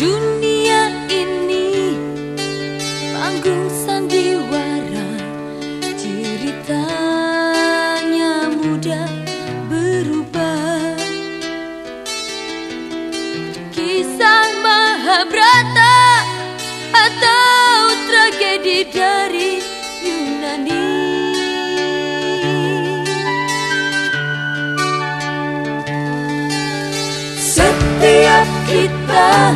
Dunia ini panggung sandiwara ceritanya mudah berubah. Kisah Mahabharata atau tragedi dari Yunani. Setiap kita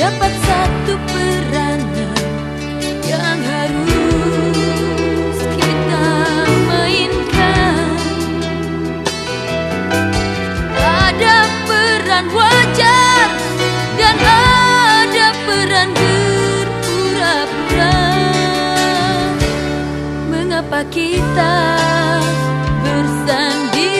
dapat satu peranan yang harus kita mainkan. Ada peran wajar dan ada peran berpura-pura. Mengapa kita bersanding?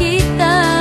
kita